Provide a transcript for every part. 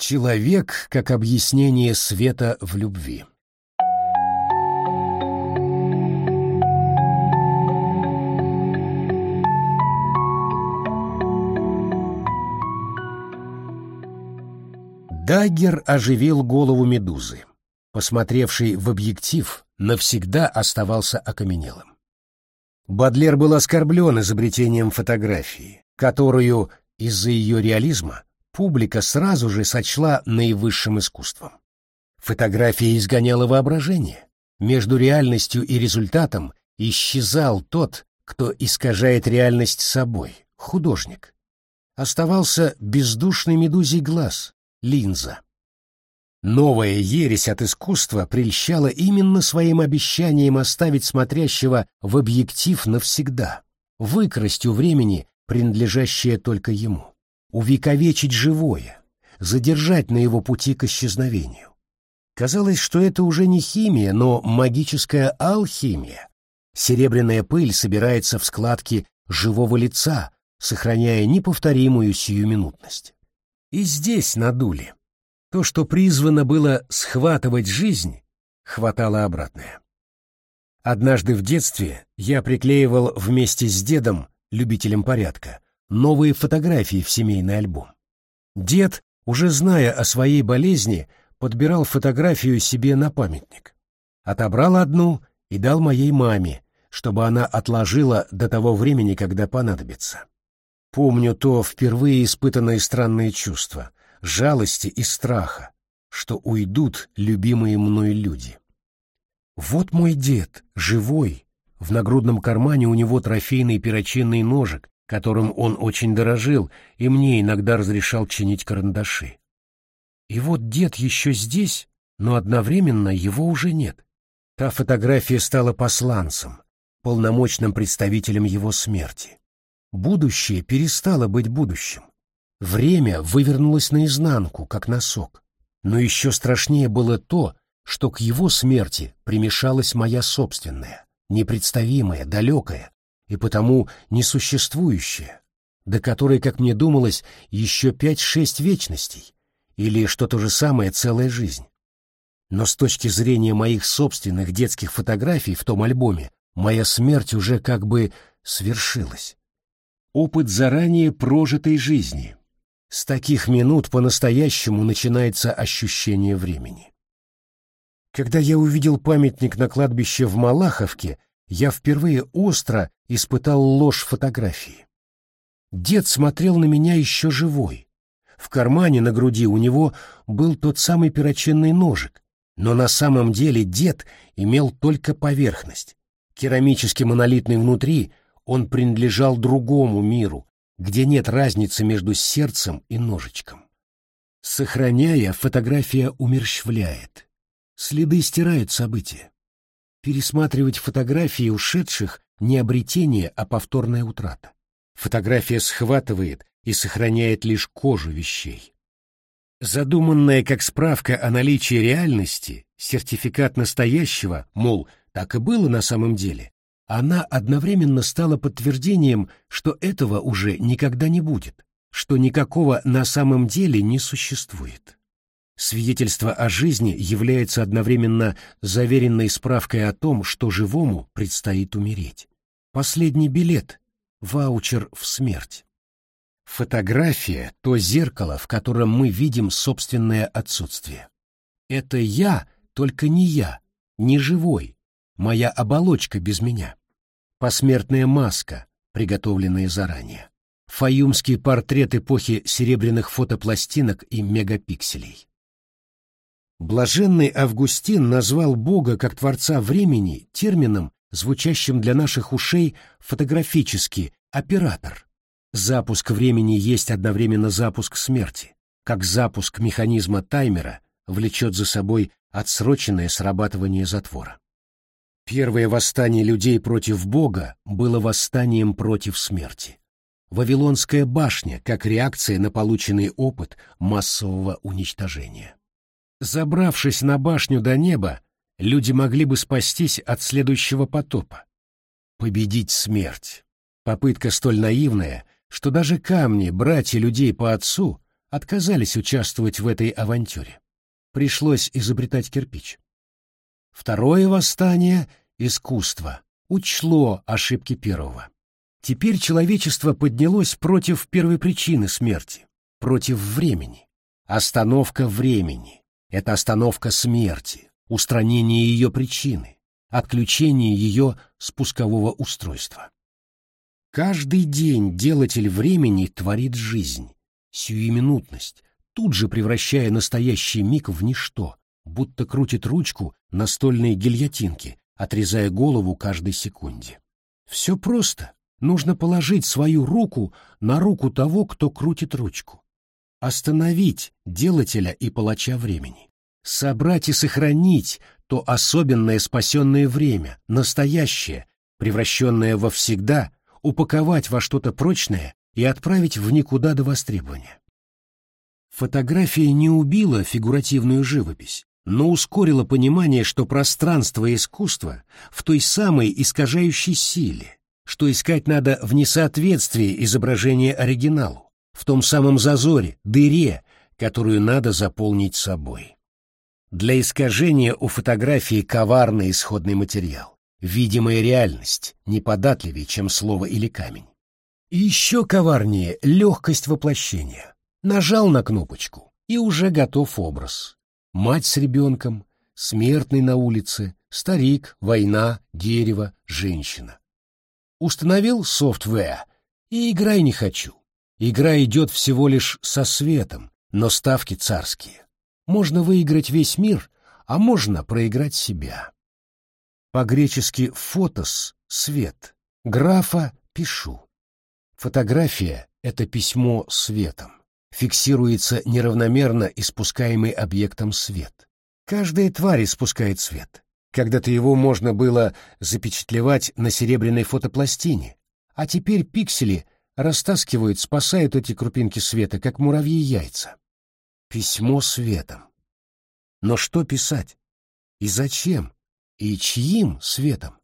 Человек как объяснение света в любви. Даггер оживил голову медузы. Посмотревший в объектив, навсегда оставался окаменелым. Бадлер был оскорблен изобретением фотографии, которую из-за ее реализма публика сразу же сочла наивысшим искусством. Фотография изгоняла воображение. Между реальностью и результатом исчезал тот, кто искажает реальность собой, художник. Оставался бездушный медузий глаз, линза. Новая ересь от искусства прельщала именно своим обещанием оставить смотрящего в объектив навсегда, выкрасть у времени принадлежащее только ему, увековечить живое, задержать на его пути к исчезновению. Казалось, что это уже не химия, но магическая алхимия. Серебряная пыль собирается в складки живого лица, сохраняя неповторимую сиюминутность. И здесь надули. То, что призвано было схватывать жизнь, хватало обратное. Однажды в детстве я приклеивал вместе с дедом, любителем порядка, новые фотографии в семейный альбом. Дед, уже зная о своей болезни, подбирал фотографию себе на памятник. Отобрал одну и дал моей маме, чтобы она отложила до того времени, когда понадобится. Помню то впервые испытанное странное чувство, жалости и страха, что уйдут любимые мной люди. Вот мой дед, живой, в нагрудном кармане у него трофейный перочинный ножик, которым он очень дорожил и мне иногда разрешал чинить карандаши. И вот дед еще здесь, но одновременно его уже нет. Та фотография стала посланцем, полномочным представителем его смерти. Будущее перестало быть будущим. Время вывернулось наизнанку, как носок. Но еще страшнее было то, что к его смерти примешалась моя собственная, непредставимая, далекая и потому несуществующая, до которой, как мне думалось, еще пять-шесть вечностей, или, что то же самое, целая жизнь. Но с точки зрения моих собственных детских фотографий в том альбоме, моя смерть уже как бы свершилась. Опыт заранее прожитой жизни, с таких минут по-настоящему начинается ощущение времени. Когда я увидел памятник на кладбище в Малаховке, я впервые остро испытал ложь фотографии. Дед смотрел на меня еще живой. В кармане на груди у него был тот самый перочинный ножик, но на самом деле дед имел только поверхность. Керамически монолитный внутри он принадлежал другому миру, где нет разницы между сердцем и ножичком. Сохраняя, фотография умерщвляет. Следы стирают события. Пересматривать фотографии ушедших — не обретение, а повторная утрата. Фотография схватывает и сохраняет лишь кожу вещей. Задуманная как справка о наличии реальности, сертификат настоящего, мол, так и было на самом деле, она одновременно стала подтверждением, что этого уже никогда не будет, что никакого на самом деле не существует. Свидетельство о жизни является одновременно заверенной справкой о том, что живому предстоит умереть. Последний билет, ваучер в смерть. Фотография — то зеркало, в котором мы видим собственное отсутствие. Это я, только не я, не живой, моя оболочка без меня посмертная маска, приготовленная заранее, фаюмский портрет эпохи серебряных фотопластинок и мегапикселей. Блаженный Августин назвал Бога как Творца времени термином, звучащим для наших ушей фотографически «оператор». Запуск времени есть одновременно запуск смерти, как запуск механизма таймера влечет за собой отсроченное срабатывание затвора. Первое восстание людей против Бога было восстанием против смерти. Вавилонская башня как реакция на полученный опыт массового уничтожения. Забравшись на башню до неба, люди могли бы спастись от следующего потопа. Победить смерть. Попытка столь наивная, что даже камни, братья людей по отцу, отказались участвовать в этой авантюре. Пришлось изобретать кирпич. Второе восстание — искусство — учло ошибки первого. Теперь человечество поднялось против первой причины смерти, против времени. Остановка времени — это остановка смерти, устранение ее причины, отключение ее спускового устройства. Каждый день делатель времени творит жизнь, сиюминутность, тут же превращая настоящий миг в ничто, будто крутит ручку настольной гильотинки, отрезая голову каждой секунде. Все просто. Нужно положить свою руку на руку того, кто крутит ручку. Остановить делателя и палача времени. Собрать и сохранить то особенное спасенное время, настоящее, превращенное во всегда, упаковать во что-то прочное и отправить в никуда до востребования. Фотография не убила фигуративную живопись, но ускорила понимание, что пространство и искусство в той самой искажающей силе, что искать надо в несоответствии изображения оригиналу, в том самом зазоре, дыре, которую надо заполнить собой. Для искажения у фотографии коварный исходный материал, видимая реальность, неподатливее, чем слово или камень. И еще коварнее легкость воплощения. Нажал на кнопочку, и уже готов образ. Мать с ребенком, смертный на улице, старик, война, дерево, женщина. Установил софтвер, и играй не хочу. Игра идет всего лишь со светом, но ставки царские. Можно выиграть весь мир, а можно проиграть себя. По-гречески «фотос» — свет, графа — пишу. Фотография — это письмо светом фиксируется неравномерно испускаемый объектом свет. Каждая тварь испускает свет. Когда-то его можно было запечатлевать на серебряной фотопластине, а теперь пиксели растаскивают, спасают эти крупинки света, как муравьи яйца. Письмо светом. Но что писать? И зачем? И чьим светом?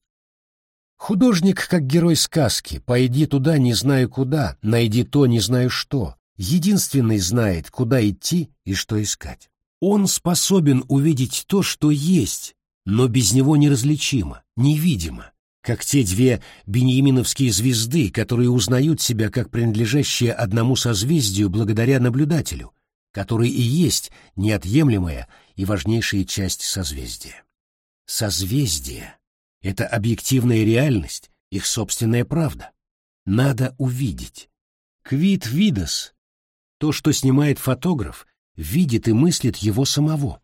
Художник, как герой сказки, пойди туда, не знаю куда, найди то, не знаю что, единственный знает, куда идти и что искать. Он способен увидеть то, что есть, но без него неразличимо, невидимо, как те две беньяминовские звезды, которые узнают себя как принадлежащие одному созвездию благодаря наблюдателю, который и есть неотъемлемая и важнейшая часть созвездия. Созвездие — это объективная реальность, их собственная правда. Надо увидеть. Квит видос то, что снимает фотограф, видит и мыслит его самого.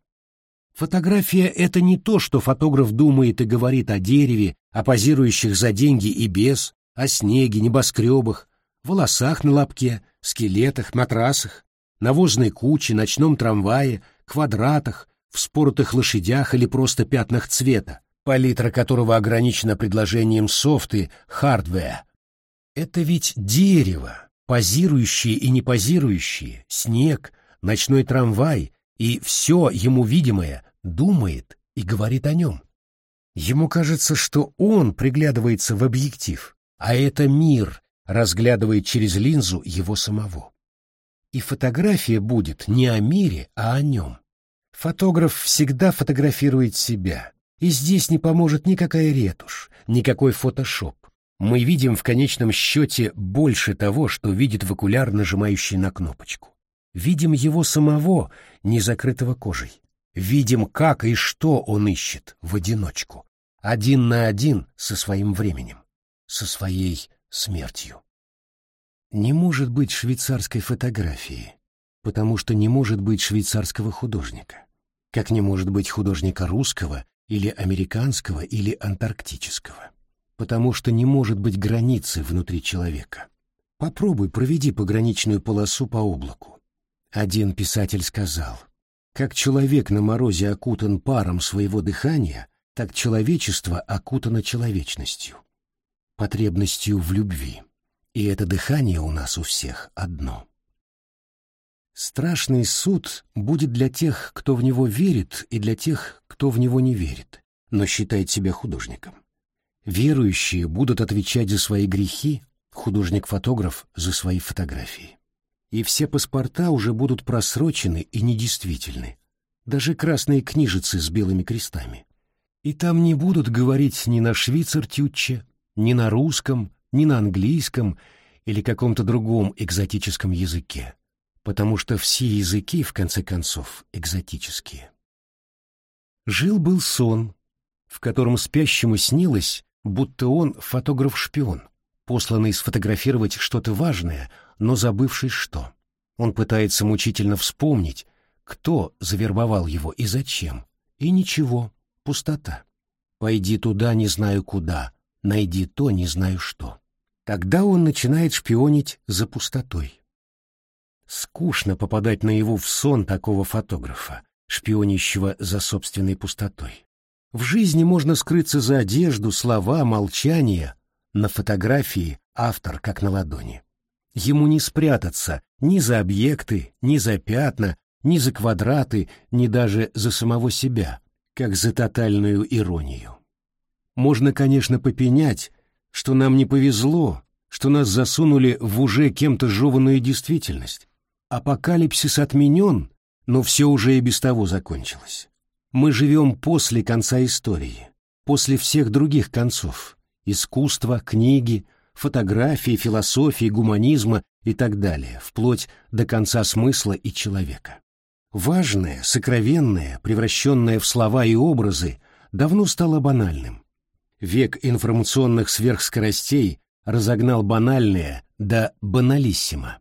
Фотография — это не то, что фотограф думает и говорит о дереве, о позирующих за деньги и без, о снеге, небоскребах, волосах на лобке, скелетах, матрасах, навозной куче, ночном трамвае, квадратах, вспоротых лошадях или просто пятнах цвета, палитра которого ограничена предложением soft- и hardware. Это ведь дерево, позирующие и не позирующие, снег, ночной трамвай и все ему видимое думает и говорит о нем. Ему кажется, что он приглядывается в объектив, а это мир разглядывает через линзу его самого. И фотография будет не о мире, а о нем. Фотограф всегда фотографирует себя, и здесь не поможет никакая ретушь, никакой фотошоп мы видим в конечном счете больше того, что видит в окуляр, нажимающий на кнопочку. Видим его самого, не закрытого кожей. Видим, как и что он ищет в одиночку, один на один со своим временем, со своей смертью. Не может быть швейцарской фотографии, потому что не может быть швейцарского художника, как не может быть художника русского или американского или антарктического потому что не может быть границы внутри человека. Попробуй проведи пограничную полосу по облаку. Один писатель сказал, как человек на морозе окутан паром своего дыхания, так человечество окутано человечностью, потребностью в любви. И это дыхание у нас у всех одно. Страшный суд будет для тех, кто в него верит, и для тех, кто в него не верит, но считает себя художником. Верующие будут отвечать за свои грехи, художник-фотограф за свои фотографии. И все паспорта уже будут просрочены и недействительны. Даже красные книжицы с белыми крестами. И там не будут говорить ни на швейцартюче, ни на русском, ни на английском или каком-то другом экзотическом языке, потому что все языки, в конце концов, экзотические. Жил-был сон, в котором спящему снилось, будто он фотограф-шпион, посланный сфотографировать что-то важное, но забывший что. Он пытается мучительно вспомнить, кто завербовал его и зачем. И ничего, пустота. Пойди туда, не знаю куда, найди то, не знаю что. Тогда он начинает шпионить за пустотой. Скучно попадать наяву в сон такого фотографа, шпионящего за собственной пустотой. В жизни можно скрыться за одежду, слова, молчание. На фотографии автор как на ладони. Ему не спрятаться ни за объекты, ни за пятна, ни за квадраты, ни даже за самого себя, как за тотальную иронию. Можно, конечно, попенять, что нам не повезло, что нас засунули в уже кем-то жеванную действительность. Апокалипсис отменен, но все уже и без того закончилось. Мы живем после конца истории, после всех других концов — искусства, книги, фотографии, философии, гуманизма и так далее, вплоть до конца смысла и человека. Важное, сокровенное, превращенное в слова и образы, давно стало банальным. Век информационных сверхскоростей разогнал банальное до баналиссимо.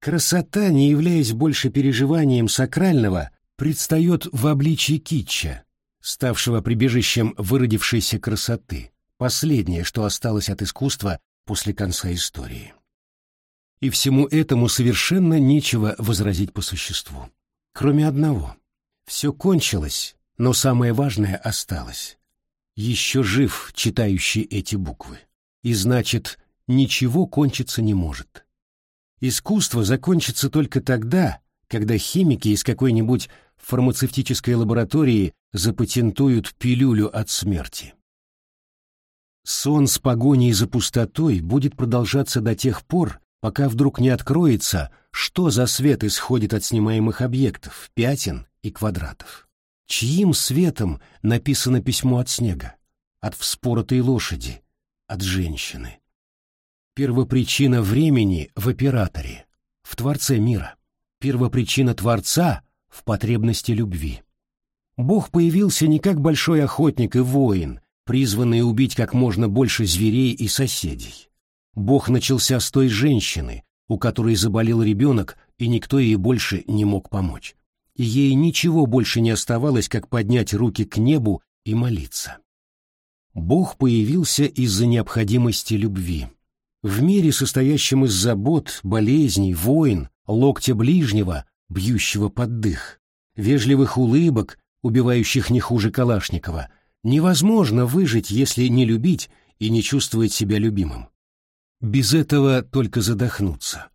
Красота, не являясь больше переживанием сакрального, предстает в обличии китча, ставшего прибежищем выродившейся красоты, последнее, что осталось от искусства после конца истории. И всему этому совершенно нечего возразить по существу. Кроме одного. Все кончилось, но самое важное осталось. Еще жив читающий эти буквы. И значит, ничего кончиться не может. Искусство закончится только тогда, когда химики из какой-нибудь фармацевтической лаборатории запатентуют пилюлю от смерти. Сон с погоней за пустотой будет продолжаться до тех пор, пока вдруг не откроется, что за свет исходит от снимаемых объектов, пятен и квадратов. Чьим светом написано письмо от снега? От вспоротой лошади, от женщины. Первопричина времени в операторе, в Творце мира. Первопричина Творца в потребности любви. Бог появился не как большой охотник и воин, призванный убить как можно больше зверей и соседей. Бог начался с той женщины, у которой заболел ребенок, и никто ей больше не мог помочь. Ей ничего больше не оставалось, как поднять руки к небу и молиться. Бог появился из-за необходимости любви. В мире, состоящем из забот, болезней, войн, локтя ближнего, бьющего под дых, вежливых улыбок, убивающих не хуже Калашникова, невозможно выжить, если не любить и не чувствовать себя любимым. Без этого только задохнуться.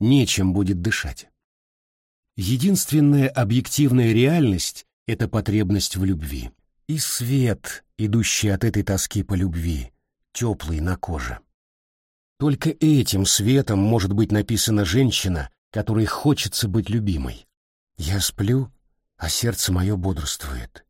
Нечем будет дышать. Единственная объективная реальность — это потребность в любви. И свет, идущий от этой тоски по любви, теплый на коже. Только этим светом может быть написана женщина, которой хочется быть любимой. Я сплю, а сердце мое бодрствует.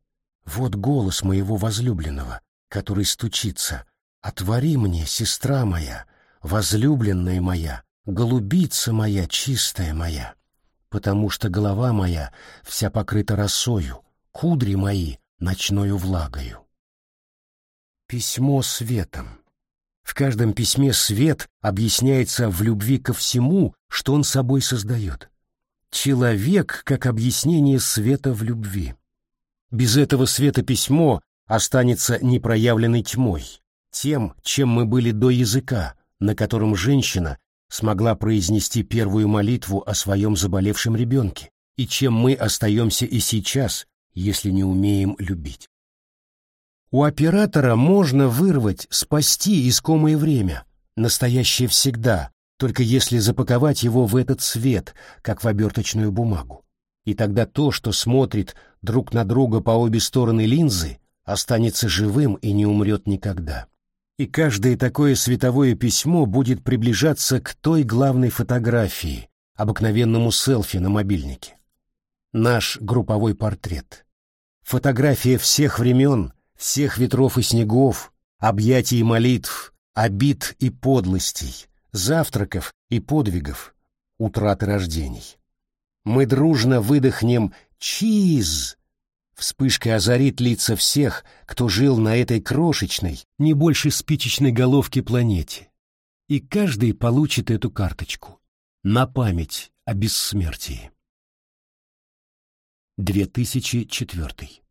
Вот голос моего возлюбленного, который стучится. «Отвори мне, сестра моя!» возлюбленная моя, голубица моя, чистая моя, потому что голова моя вся покрыта росою, кудри мои ночною влагою. Письмо светом. В каждом письме свет объясняется в любви ко всему, что он собой создает. Человек как объяснение света в любви. Без этого света письмо останется непроявленной тьмой, тем, чем мы были до языка, на котором женщина смогла произнести первую молитву о своем заболевшем ребенке, и чем мы остаемся и сейчас, если не умеем любить. У оператора можно вырвать, спасти искомое время, настоящее всегда, только если запаковать его в этот свет, как в оберточную бумагу. И тогда то, что смотрит друг на друга по обе стороны линзы, останется живым и не умрет никогда и каждое такое световое письмо будет приближаться к той главной фотографии, обыкновенному селфи на мобильнике. Наш групповой портрет. Фотография всех времен, всех ветров и снегов, объятий и молитв, обид и подлостей, завтраков и подвигов, утраты рождений. Мы дружно выдохнем «Чиз!» Вспышка озарит лица всех, кто жил на этой крошечной, не больше спичечной головки планете. И каждый получит эту карточку. На память о бессмертии. 2004